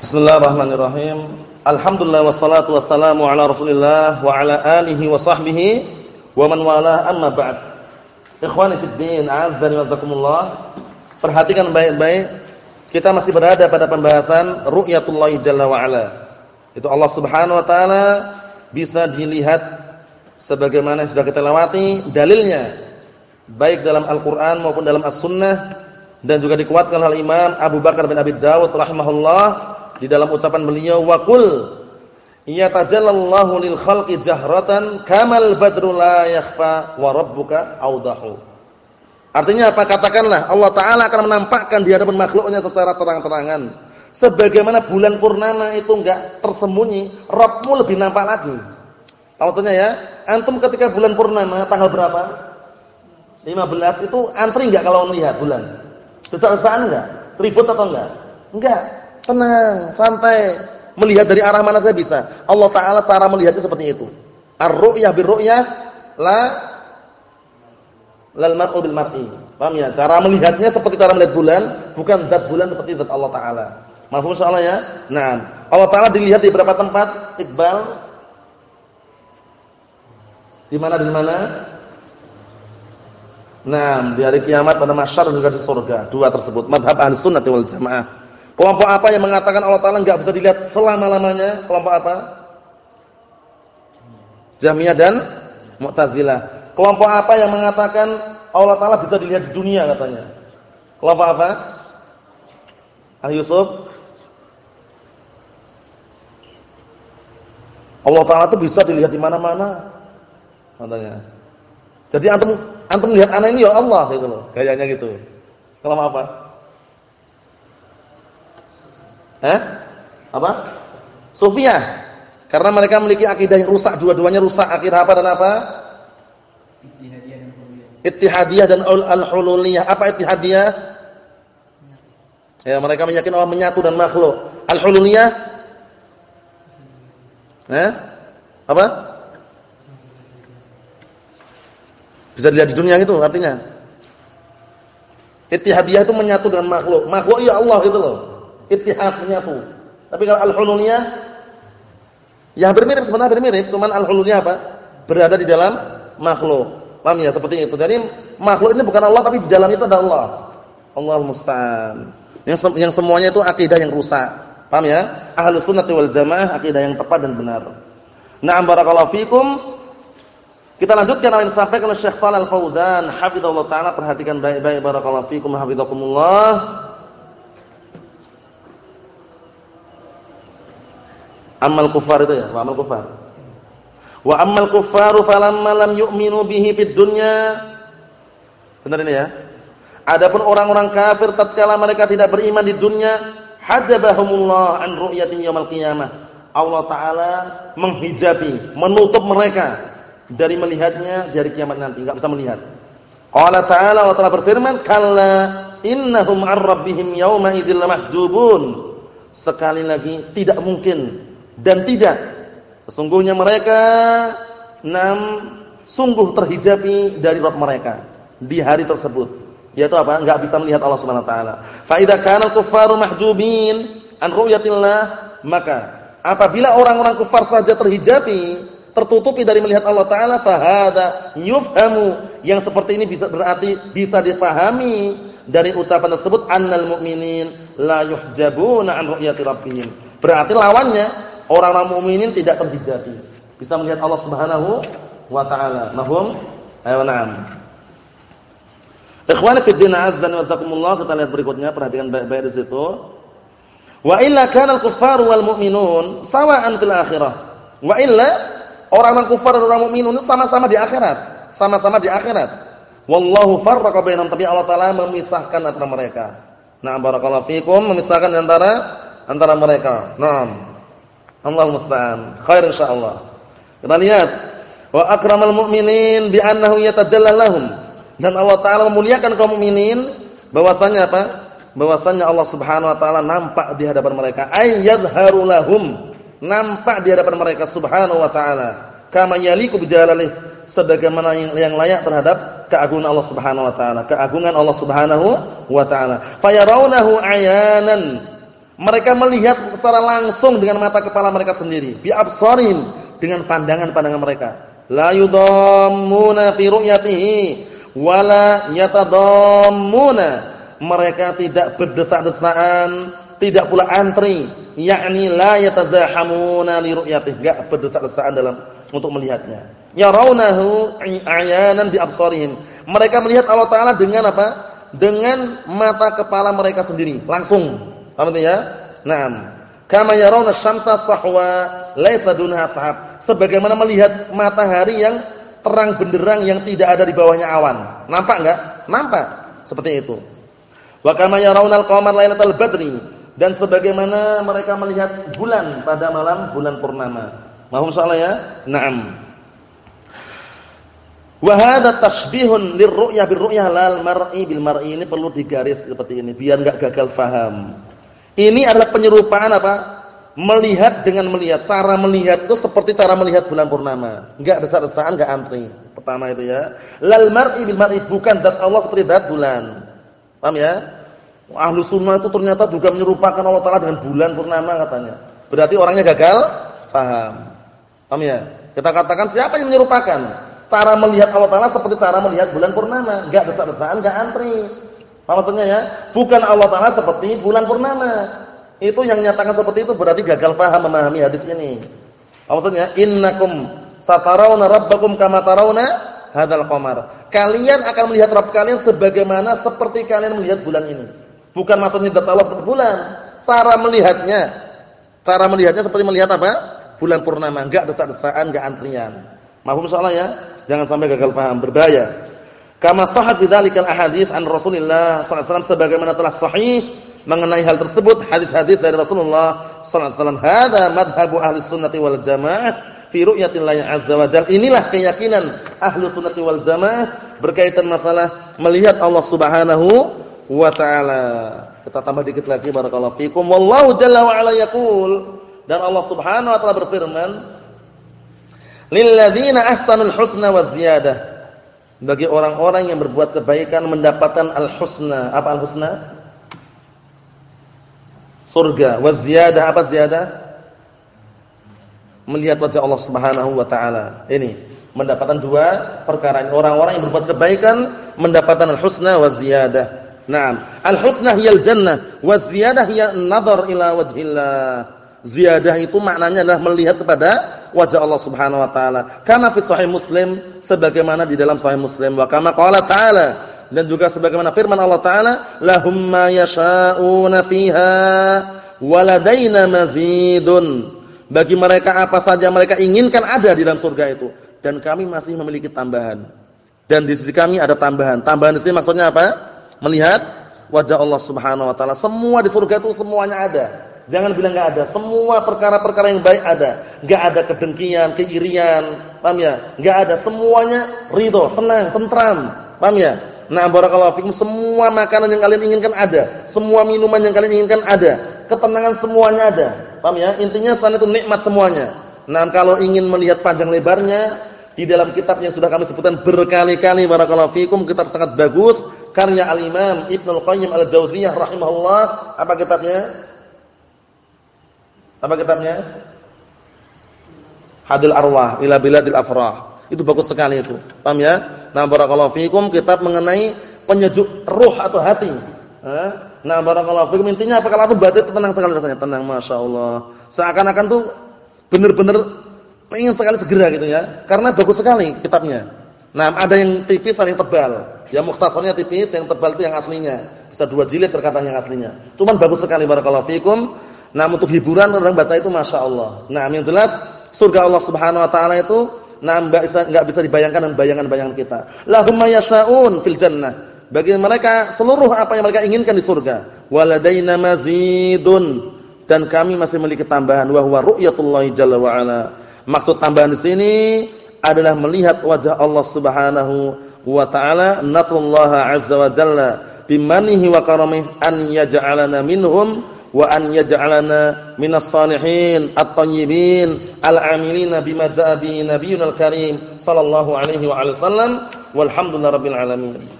Bismillahirrahmanirrahim. Alhamdulillah wassalatu wassalamu ala Rasulillah wa ala alihi wa sahbihi wa man wala amma ba'd. Ikhwani fid din, wasakumullah. Perhatikan baik-baik. Kita masih berada pada pembahasan ru'yatullah jalla wa ala. Itu Allah Subhanahu wa taala bisa dilihat sebagaimana sudah kita lewati dalilnya baik dalam Al-Qur'an maupun dalam As-Sunnah dan juga dikuatkan oleh Imam Abu Bakar bin Abi Dawud rahimahullah di dalam ucapan beliau waqul yatajallallahu lil khalqi jahratan kamal badru la yakhfa wa rabbuka awdahu Artinya apa? Katakanlah Allah taala akan menampakkan di hadapan makhluknya secara terang-terangan. Sebagaimana bulan purnama itu enggak tersembunyi, Rabbmu lebih nampak lagi. Maksudnya ya, antum ketika bulan purnama tanggal berapa? 15 itu antri enggak kalau melihat bulan? Besar-besaran enggak? Ribut atau enggak? Enggak. Tenang, santai. Melihat dari arah mana saya bisa. Allah Ta'ala cara melihatnya seperti itu. Ar-ru'yah bir-ru'yah la lal mar'u bil mar'i. Paham ya? Cara melihatnya seperti cara melihat bulan, bukan zat bulan seperti zat Allah Ta'ala. Mahfum insyaallah ya? Nah, Allah Ta'ala dilihat di beberapa tempat, Iqbal. Di mana di mana? Nah, di hari kiamat pada masyar dan juga di surga. Dua tersebut. Madhab ahli sunnah wal jamaah. Kelompok apa yang mengatakan Allah Taala enggak bisa dilihat selama-lamanya? Kelompok apa? Jahmiyah dan Mu'tazilah. Kelompok apa yang mengatakan Allah Taala bisa dilihat di dunia katanya? Kelompok apa? Ah Yusuf? Allah Taala itu bisa dilihat di mana-mana. Katanya. Jadi antum antum lihat anak ini ya Allah gitu loh. Gayanya gitu. Kelompok apa? Eh? Apa? Sufiyah. Karena mereka memiliki akidah yang rusak, dua-duanya rusak. Akidah apa dan apa? Ittihadiyah dan al-hululiyah. Apa ittihadiyah? Ya, mereka meyakini Allah menyatu dan makhluk. Al-hululiyah? Eh? Apa? Bisa dilihat di dunia itu artinya. Ittihadiyah itu menyatu dengan makhluk. Makhluk ya Allah gitu loh ittihad menyatu. Tapi kalau al-hululiyah ya hampir mirip sebenarnya hampir mirip, cuman al-hululiyah apa? Berada di dalam makhluk. Paham ya seperti itu. Jadi makhluk ini bukan Allah tapi di dalam itu ada Allah. Allah musta'an. Yang yang semuanya itu akidah yang rusak. Paham ya? Ahlus sunnah wal jamaah akidah yang tepat dan benar. Na'am barakallahu fikum. Kita lanjutkan apa yang disampaikan oleh Syekh Shalal Fauzan, hafizallahu taala, perhatikan baik-baik barakallahu fikum, hafizakumullah. Amal kufar itu ya, wa amal kufar. Wa amal kufaru falamma lam yu'minu bihi fid dunya. Benar ini ya? Adapun orang-orang kafir tatkala mereka tidak beriman di dunia, hajabahumullah an ru'yati yaumil qiyamah. Allah taala menghijabi, menutup mereka dari melihatnya dari kiamat nanti, enggak bisa melihat. Allah taala Allah taala berfirman, "Kalla innahum 'an rabbihim yauma idzil mahjubun." Sekali lagi tidak mungkin dan tidak. Sesungguhnya mereka enam sungguh terhijabi dari Rabb mereka di hari tersebut. Yaitu apa? Enggak bisa melihat Allah Subhanahu wa taala. Fa idza kana al-kuffaru mahjubin an ru'yatillah maka apabila orang-orang kufar saja terhijabi tertutupi dari melihat Allah taala fa hadza yufhamu. Yang seperti ini bisa berarti bisa dipahami dari ucapan tersebut annal mu'minin la yuhjabuna an ru'yati rabbihim. Berarti lawannya orang-orang mukminin tidak terhijabi, bisa melihat Allah Subhanahu wa taala. Mafhum? Ayo na'am. Ikhwani fi din azza wa jazakumullah, kita lihat berikutnya, perhatikan baik-baik di situ. Wa illa kana al-kuffaru wal mu'minun sawa'an fil akhirah. Wa illa orang-orang kufar dan orang mukminun sama-sama di akhirat, sama-sama di akhirat. Wallahu farraqa bainahum, tapi Allah taala memisahkan antara mereka. Nah, barakallahu fikum, memisahkan antara antara mereka. Naam. Allah musta'an. Khair insyaallah. Kita lihat wa akramal mu'minin bi annahu yatajalla lahum. Dan Allah taala memuliakan kaum mukminin bahwasanya apa? Bahwasanya Allah Subhanahu wa taala nampak di hadapan mereka. Ay yadhharu lahum. Nampak di hadapan mereka Subhanahu wa taala. Kama yaliku bijalalih sebagaimana yang, layak terhadap keagungan Allah Subhanahu wa taala, keagungan Allah Subhanahu wa taala. Fayarawnahu ayanan Mereka melihat secara langsung dengan mata kepala mereka sendiri, bi dengan pandangan-pandangan mereka. La yudammuna fi ru'yatihi wala yatadammuna. Mereka tidak berdesak-desakan, tidak pula antri, yakni la yatazahamuna li ru'yatihi, enggak berdesak-desakan dalam untuk melihatnya. Yarawnahu ayanan bi absarihim. Mereka melihat Allah taala dengan apa? Dengan mata kepala mereka sendiri, langsung Paham itu ya? Naam. Kama yarawna syamsa sahwa laisa dunha sahab. Sebagaimana melihat matahari yang terang benderang yang tidak ada di bawahnya awan. Nampak enggak? Nampak. Seperti itu. Wa kama yarawna al-qamar lailatal badri dan sebagaimana mereka melihat bulan pada malam bulan purnama. Mahum soalnya ya? Naam. Wa hadha tashbihun lirru'yah birru'yah lal mar'i bil mar'i ini perlu digaris seperti ini biar enggak gagal faham. Ini adalah penyerupaan apa? Melihat dengan melihat. Cara melihat itu seperti cara melihat bulan purnama. Enggak desak-desakan, enggak antri. Pertama itu ya. Lal mar'i bil mar'i bukan zat Allah seperti zat bulan. Paham ya? Ahlu sunnah itu ternyata juga menyerupakan Allah Taala dengan bulan purnama katanya. Berarti orangnya gagal paham. Paham ya? Kita katakan siapa yang menyerupakan? Cara melihat Allah Taala seperti cara melihat bulan purnama, enggak desak-desakan, enggak antri. Maksudnya ya? Bukan Allah Taala seperti bulan purnama. Itu yang nyatakan seperti itu berarti gagal paham memahami hadis ini. Apa maksudnya? Innakum satarawna rabbakum kama tarawna hadzal qamar. Kalian akan melihat Rabb kalian sebagaimana seperti kalian melihat bulan ini. Bukan maksudnya zat Allah seperti bulan. Cara melihatnya, cara melihatnya seperti melihat apa? Bulan purnama, enggak desak-desakan, enggak antrian. Mahfum soalnya ya? Jangan sampai gagal paham, berbahaya. Kama sahih bidzalikal ahadits an Rasulillah sallallahu alaihi wasallam sebagaimana telah sahih mengenai hal tersebut hadis-hadis dari Rasulullah sallallahu alaihi wasallam. Hada madhhabu ahli sunnati wal jamaah fi ru'yatillahi azza wa jalla. Inilah keyakinan ahli sunnati wal jamaah berkaitan masalah melihat Allah Subhanahu wa taala. Kita tambah dikit lagi barakallahu fikum. Wallahu jalla wa ala yaqul dan Allah Subhanahu wa taala berfirman Lil ladzina ahsanul husna wa ziyadah bagi orang-orang yang berbuat kebaikan mendapatkan al-husna. Apa al-husna? Surga. Wa ziyadah apa ziyadah? Melihat wajah Allah Subhanahu wa taala. Ini mendapatkan dua perkara. Orang-orang yang berbuat kebaikan mendapatkan al-husna wa ziyadah. Naam. Al-husna hiyal jannah wa ziyadah hiya an-nadhar ila wajhillah. Ziyadah itu maknanya adalah melihat kepada wajah Allah Subhanahu wa taala. Kama fi sahih Muslim sebagaimana di dalam sahih Muslim wa kama qala ta'ala dan juga sebagaimana firman Allah taala lahum ma yasha'una fiha waladaina mazidun. Bagi mereka apa saja mereka inginkan ada di dalam surga itu dan kami masih memiliki tambahan. Dan di sisi kami ada tambahan. Tambahan di sini maksudnya apa? Melihat wajah Allah Subhanahu wa taala. Semua di surga itu semuanya ada. Jangan bilang enggak ada. Semua perkara-perkara yang baik ada. Enggak ada kedengkian, keirian, paham ya? Enggak ada. Semuanya ridho, tenang, tentram. Paham ya? Nah, barakallahu fikum, semua makanan yang kalian inginkan ada. Semua minuman yang kalian inginkan ada. Ketenangan semuanya ada. Paham ya? Intinya sana itu nikmat semuanya. Nah, kalau ingin melihat panjang lebarnya, di dalam kitab yang sudah kami sebutkan berkali-kali barakallahu fikum, kitab sangat bagus karya Al-Imam Ibnu Al-Qayyim Al-Jauziyah rahimahullah. Apa kitabnya? Apa kitabnya? Hadil Arwah ila Biladil Afrah. Itu bagus sekali itu. Paham ya? Nah, barakallahu fikum kitab mengenai penyejuk ruh atau hati. Nah, barakallahu fikum intinya apa kalau aku baca itu tenang sekali rasanya, tenang masyaallah. Seakan-akan tuh benar-benar pengen sekali segera gitu ya. Karena bagus sekali kitabnya. Nah, ada yang tipis, ada yang tebal. Yang mukhtasarnya tipis, yang tebal itu yang aslinya. Bisa dua jilid terkadang yang aslinya. Cuman bagus sekali barakallahu fikum. Nah, untuk hiburan orang baca itu Masya Allah. Nah, yang jelas surga Allah Subhanahu Wa Taala itu nah enggak bisa, dibayangkan dengan bayangan-bayangan kita. Lahum fil jannah. Bagi mereka seluruh apa yang mereka inginkan di surga. Waladaina mazidun dan kami masih memiliki tambahan wa huwa ru'yatullah jalla. Maksud tambahan di sini adalah melihat wajah Allah Subhanahu wa taala, nasrullah azza wa jalla bimanihi wa karamih an yaj'alana minhum wa an yaj'alana minas salihin at-tayyibin al-amilina bima ja'a bihi nabiyyuna al-karim sallallahu alaihi wa alihi wasallam walhamdulillahi rabbil alamin